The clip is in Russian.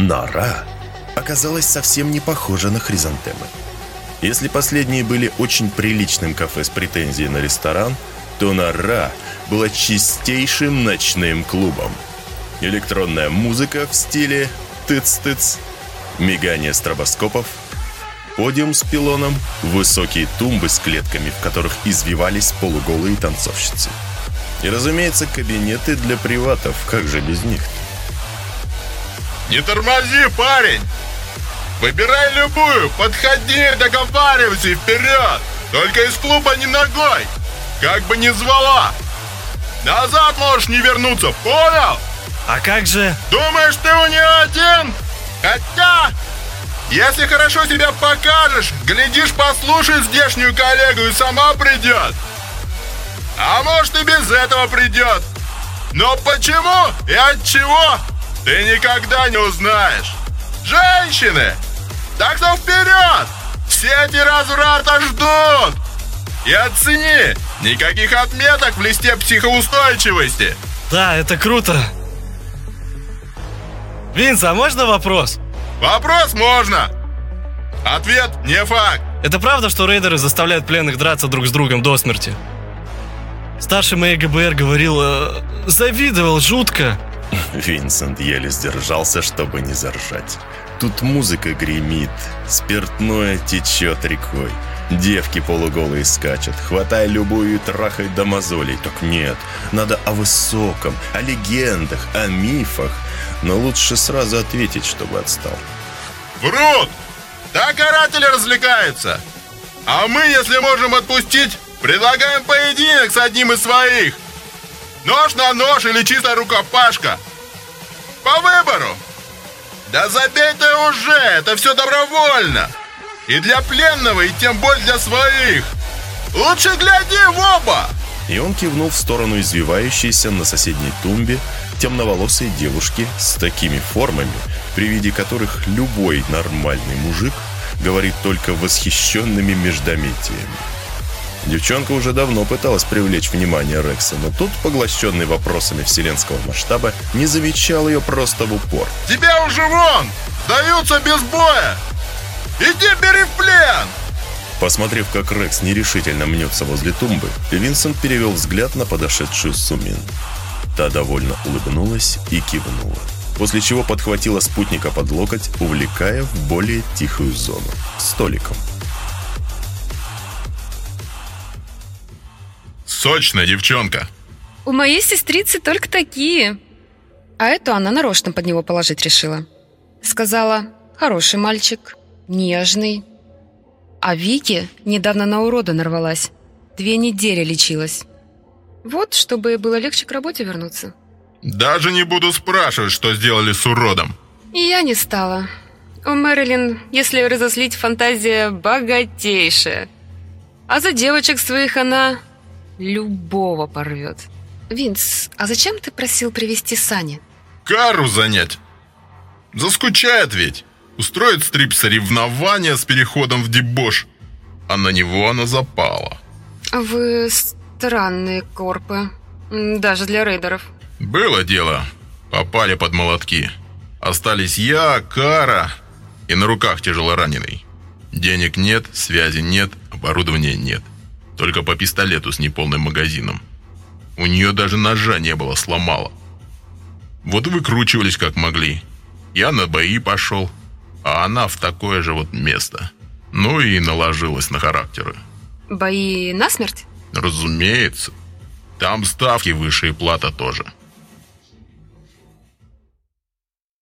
Нора оказалась совсем не похожа на хризантемы. Если последние были очень приличным кафе с претензией на ресторан, то Нора была чистейшим ночным клубом. Электронная музыка в стиле тыц-тыц, мигание стробоскопов, подиум с пилоном, высокие тумбы с клетками, в которых извивались полуголые танцовщицы. И, разумеется, кабинеты для приватов, как же без них -то? Не тормози, парень! Выбирай любую, подходи, договаривайся и вперед! Только из клуба не ногой! Как бы не звала! Назад можешь не вернуться, понял? А как же... Думаешь, ты у нее один? Хотя, если хорошо себя покажешь, глядишь, послушай здешнюю коллегу и сама придет. А может и без этого придет. Но почему и от чего ты никогда не узнаешь. Женщины! Так что вперед! Все эти разврата ждут! И оцени! Никаких отметок в листе психоустойчивости! Да, это круто. Винс, а можно вопрос? Вопрос можно! Ответ не факт. Это правда, что рейдеры заставляют пленных драться друг с другом до смерти? Старший мэй ГБР говорил, э, завидовал жутко. Винсент еле сдержался, чтобы не заржать. Тут музыка гремит, спиртное течет рекой. Девки полуголые скачут, хватай любую и трахай до мозолей. Так нет, надо о высоком, о легендах, о мифах. Но лучше сразу ответить, чтобы отстал. Врут! Так каратели развлекаются. А мы, если можем отпустить, предлагаем поединок с одним из своих. Нож на нож или чисто рукопашка. По выбору. Да забей ты уже, это все добровольно. И для пленного, и тем более для своих. Лучше гляди в оба. И он кивнул в сторону извивающейся на соседней тумбе темноволосой девушки с такими формами, при виде которых любой нормальный мужик говорит только восхищенными междометиями. Девчонка уже давно пыталась привлечь внимание Рекса, но тут, поглощенный вопросами вселенского масштаба, не замечал ее просто в упор. Тебя уже вон! Даются без боя! Иди бери в плен! Посмотрев, как Рекс нерешительно мнется возле тумбы, Винсент перевел взгляд на подошедшую Сумин. Та довольно улыбнулась и кивнула, после чего подхватила спутника под локоть, увлекая в более тихую зону, столиком. Сочная девчонка. У моей сестрицы только такие. А эту она нарочно под него положить решила. Сказала, хороший мальчик, нежный. А Вики недавно на урода нарвалась. Две недели лечилась. Вот, чтобы было легче к работе вернуться. Даже не буду спрашивать, что сделали с уродом. И я не стала. У Мэрилин, если разослить, фантазия богатейшая. А за девочек своих она любого порвет. Винс, а зачем ты просил привести Сани? Кару занять. Заскучает ведь. Устроит стрип соревнования с переходом в дебош. А на него она запала. Вы странные корпы. Даже для рейдеров. Было дело. Попали под молотки. Остались я, Кара и на руках тяжело раненый. Денег нет, связи нет, оборудования нет. Только по пистолету с неполным магазином. У нее даже ножа не было, сломала. Вот выкручивались как могли. Я на бои пошел, а она в такое же вот место. Ну и наложилась на характеры. Бои насмерть? Разумеется. Там ставки выше и плата тоже.